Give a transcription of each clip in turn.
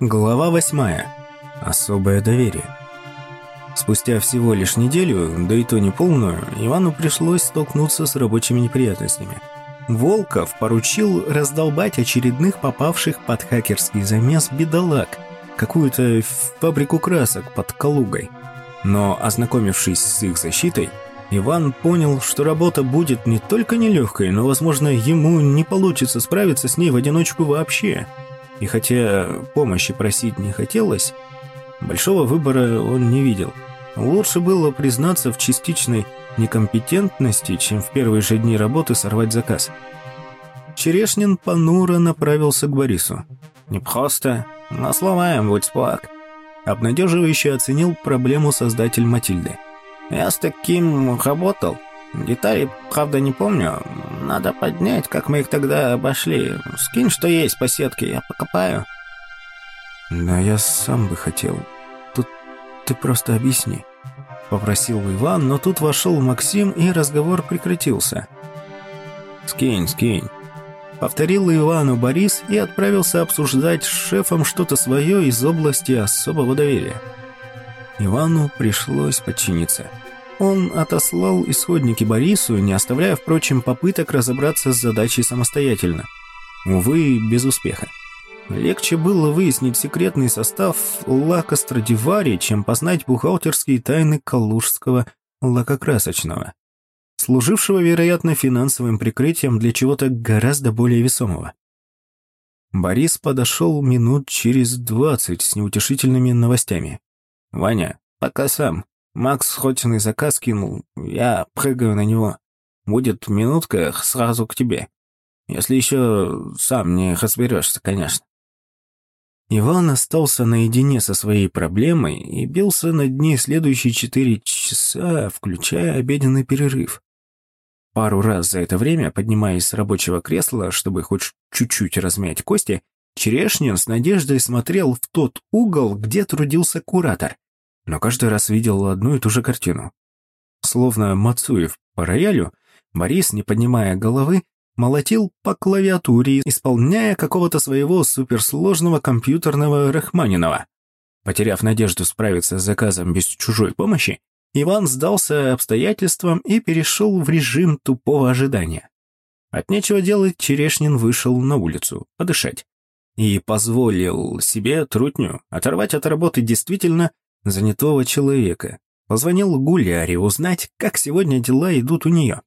Глава восьмая. Особое доверие. Спустя всего лишь неделю, да и то не полную, Ивану пришлось столкнуться с рабочими неприятностями. Волков поручил раздолбать очередных попавших под хакерский замес бедолаг, какую-то фабрику красок под Калугой. Но, ознакомившись с их защитой, Иван понял, что работа будет не только нелегкой, но, возможно, ему не получится справиться с ней в одиночку вообще. И хотя помощи просить не хотелось, большого выбора он не видел. Лучше было признаться в частичной некомпетентности, чем в первые же дни работы сорвать заказ. Черешнин понуро направился к Борису. «Не просто, но сломаем, будь спок», — обнадеживающе оценил проблему создатель Матильды. Я с таким работал. Детали, правда, не помню. Надо поднять, как мы их тогда обошли. Скинь, что есть по сетке, я покопаю. Да я сам бы хотел. Тут ты просто объясни. Попросил Иван, но тут вошел Максим, и разговор прекратился. «Скинь, скинь», — повторил Ивану Борис и отправился обсуждать с шефом что-то свое из области особого доверия. Ивану пришлось подчиниться. Он отослал исходники Борису, не оставляя, впрочем, попыток разобраться с задачей самостоятельно. Увы, без успеха. Легче было выяснить секретный состав лака Страдивари, чем познать бухгалтерские тайны калужского лакокрасочного, служившего, вероятно, финансовым прикрытием для чего-то гораздо более весомого. Борис подошел минут через двадцать с неутешительными новостями. «Ваня, пока сам. Макс хотиный заказ кинул, я прыгаю на него. Будет минутка сразу к тебе. Если еще сам не разберешься, конечно». Иван остался наедине со своей проблемой и бился над ней следующие четыре часа, включая обеденный перерыв. Пару раз за это время, поднимаясь с рабочего кресла, чтобы хоть чуть-чуть размять кости, Черешнин с надеждой смотрел в тот угол, где трудился куратор но каждый раз видел одну и ту же картину. Словно Мацуев по роялю, Борис, не поднимая головы, молотил по клавиатуре, исполняя какого-то своего суперсложного компьютерного Рахманинова. Потеряв надежду справиться с заказом без чужой помощи, Иван сдался обстоятельствам и перешел в режим тупого ожидания. От нечего делать Черешнин вышел на улицу подышать и позволил себе трутню оторвать от работы действительно занятого человека. Позвонил Гуляре узнать, как сегодня дела идут у нее.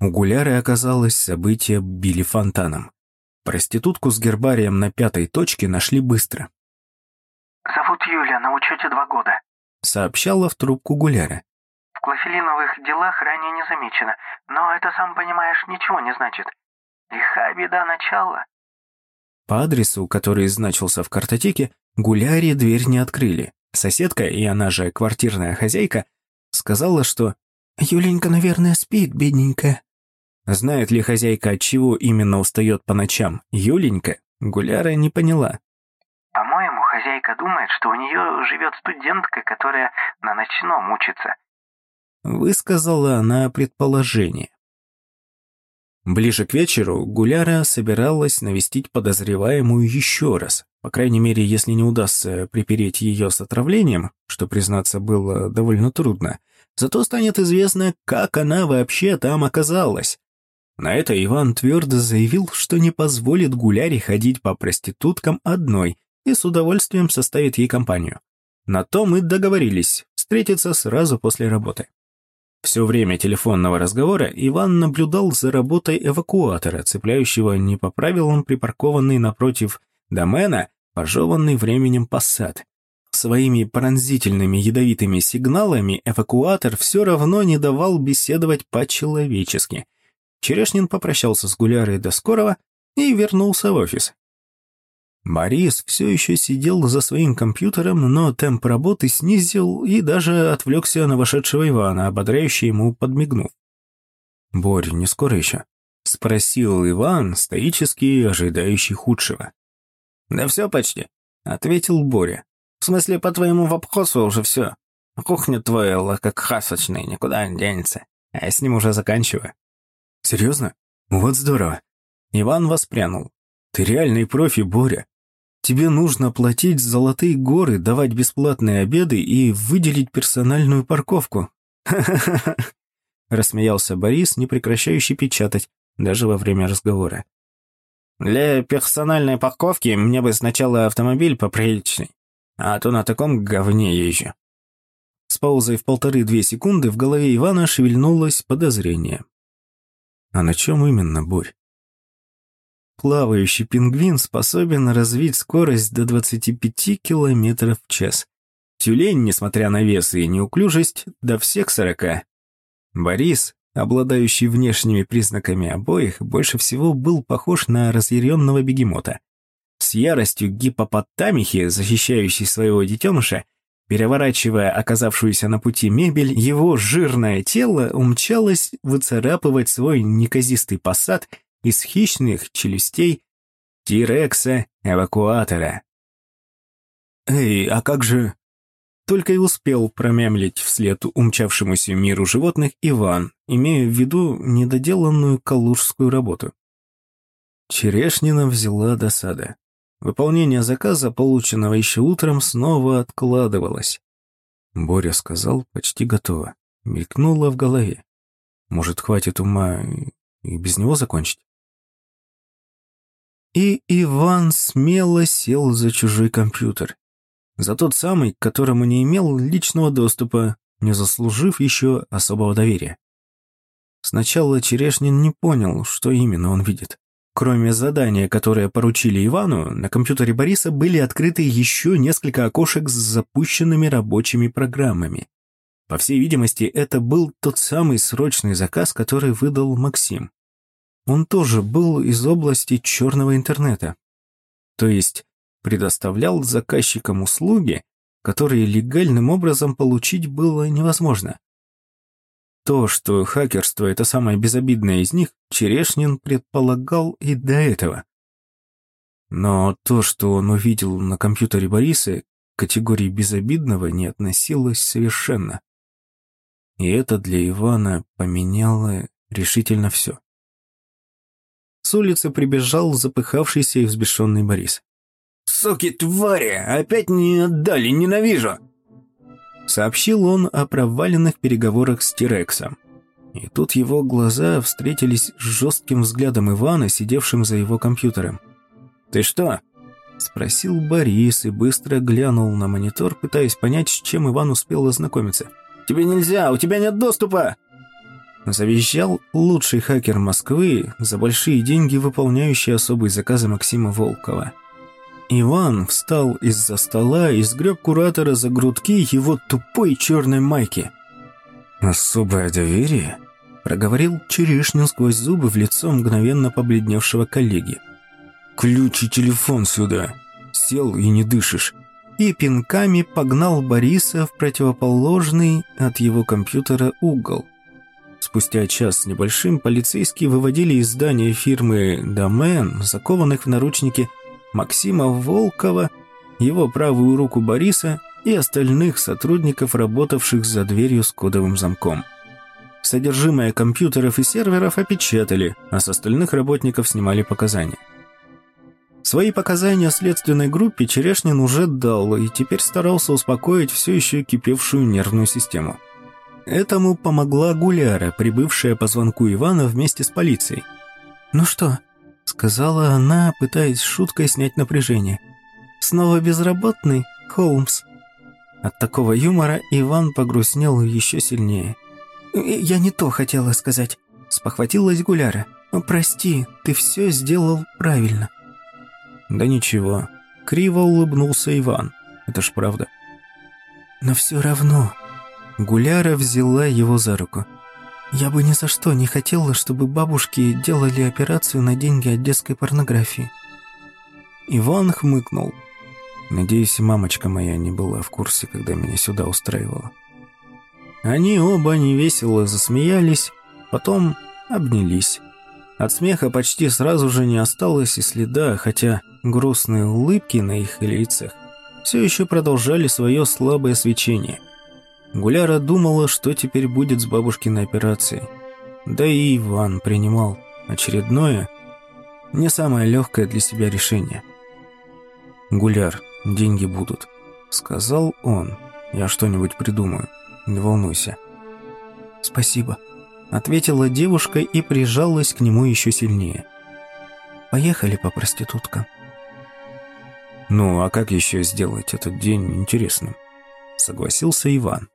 У Гуляры оказалось событие били фонтаном. Проститутку с гербарием на пятой точке нашли быстро. «Зовут Юля, на учете два года», — сообщала в трубку Гуляра. «В клофелиновых делах ранее не замечено, но это, сам понимаешь, ничего не значит. Лиха беда начала». По адресу, который значился в картотеке, Гуляре дверь не открыли. Соседка, и она же квартирная хозяйка, сказала, что «Юленька, наверное, спит, бедненькая». Знает ли хозяйка, от чего именно устает по ночам Юленька, Гуляра не поняла. «По-моему, хозяйка думает, что у нее живет студентка, которая на ночном учится», высказала она предположение. Ближе к вечеру Гуляра собиралась навестить подозреваемую еще раз, по крайней мере, если не удастся припереть ее с отравлением, что, признаться, было довольно трудно, зато станет известно, как она вообще там оказалась. На это Иван твердо заявил, что не позволит Гуляре ходить по проституткам одной и с удовольствием составит ей компанию. На то мы договорились встретиться сразу после работы. Все время телефонного разговора Иван наблюдал за работой эвакуатора, цепляющего не по правилам припаркованный напротив домена, пожеванный временем посад. Своими пронзительными ядовитыми сигналами эвакуатор все равно не давал беседовать по-человечески. Черешнин попрощался с Гулярой до скорого и вернулся в офис. Борис все еще сидел за своим компьютером, но темп работы снизил и даже отвлекся на вошедшего Ивана, ободряюще ему подмигнув. «Борь, не скоро еще?» — спросил Иван, стоически ожидающий худшего. «Да все почти», — ответил Боря. «В смысле, по твоему вопросу уже все. Кухня твоя как хасочная, никуда не денется. А я с ним уже заканчиваю». «Серьезно? Вот здорово». Иван воспрянул. «Ты реальный профи, Боря. Тебе нужно платить золотые горы, давать бесплатные обеды и выделить персональную парковку. Ха-ха-ха!» Рассмеялся Борис, не прекращающий печатать, даже во время разговора. «Для персональной парковки мне бы сначала автомобиль поприличный, а то на таком говне езжу». С паузой в полторы-две секунды в голове Ивана шевельнулось подозрение. «А на чем именно, Борь?» Плавающий пингвин способен развить скорость до 25 км в час. Тюлень, несмотря на вес и неуклюжесть, до всех 40. Борис, обладающий внешними признаками обоих, больше всего был похож на разъяренного бегемота. С яростью гипопотамихи, защищающей своего детеныша, переворачивая оказавшуюся на пути мебель, его жирное тело умчалось выцарапывать свой неказистый посад – из хищных челюстей Тирекса-эвакуатора. «Эй, а как же...» Только и успел промямлить вслед умчавшемуся миру животных Иван, имея в виду недоделанную калужскую работу. Черешнина взяла досада. Выполнение заказа, полученного еще утром, снова откладывалось. Боря сказал, почти готово. Мелькнуло в голове. Может, хватит ума и без него закончить? И Иван смело сел за чужой компьютер. За тот самый, к которому не имел личного доступа, не заслужив еще особого доверия. Сначала Черешнин не понял, что именно он видит. Кроме задания, которое поручили Ивану, на компьютере Бориса были открыты еще несколько окошек с запущенными рабочими программами. По всей видимости, это был тот самый срочный заказ, который выдал Максим. Он тоже был из области черного интернета. То есть предоставлял заказчикам услуги, которые легальным образом получить было невозможно. То, что хакерство – это самое безобидное из них, Черешнин предполагал и до этого. Но то, что он увидел на компьютере Бориса, к категории безобидного не относилось совершенно. И это для Ивана поменяло решительно все. С улицы прибежал запыхавшийся и взбешенный Борис. «Суки, твари! Опять не отдали, ненавижу!» Сообщил он о проваленных переговорах с Тирексом. И тут его глаза встретились с жестким взглядом Ивана, сидевшим за его компьютером. «Ты что?» – спросил Борис и быстро глянул на монитор, пытаясь понять, с чем Иван успел ознакомиться. «Тебе нельзя, у тебя нет доступа!» Завещал лучший хакер Москвы, за большие деньги выполняющий особые заказы Максима Волкова. Иван встал из-за стола и сгреб куратора за грудки его тупой черной майки. «Особое доверие?» – проговорил Черешнин сквозь зубы в лицо мгновенно побледневшего коллеги. «Ключ и телефон сюда. Сел и не дышишь». И пинками погнал Бориса в противоположный от его компьютера угол – Спустя час с небольшим полицейские выводили из здания фирмы «Домен», закованных в наручники, Максима Волкова, его правую руку Бориса и остальных сотрудников, работавших за дверью с кодовым замком. Содержимое компьютеров и серверов опечатали, а с остальных работников снимали показания. Свои показания следственной группе Черешнин уже дал и теперь старался успокоить все еще кипевшую нервную систему. Этому помогла Гуляра, прибывшая по звонку Ивана вместе с полицией. «Ну что?» – сказала она, пытаясь шуткой снять напряжение. «Снова безработный, Холмс?» От такого юмора Иван погрустнел еще сильнее. «Я не то хотела сказать», – спохватилась Гуляра. «Прости, ты все сделал правильно». «Да ничего», – криво улыбнулся Иван. «Это ж правда». «Но все равно», Гуляра взяла его за руку. «Я бы ни за что не хотела, чтобы бабушки делали операцию на деньги от детской порнографии». Иван хмыкнул. Надеюсь, мамочка моя не была в курсе, когда меня сюда устраивала. Они оба невесело засмеялись, потом обнялись. От смеха почти сразу же не осталось и следа, хотя грустные улыбки на их лицах все еще продолжали свое слабое свечение. Гуляра думала, что теперь будет с бабушкиной операцией. Да и Иван принимал очередное, не самое легкое для себя решение. «Гуляр, деньги будут», — сказал он. «Я что-нибудь придумаю, не волнуйся». «Спасибо», — ответила девушка и прижалась к нему еще сильнее. «Поехали по проституткам». «Ну, а как еще сделать этот день интересным?» — согласился Иван.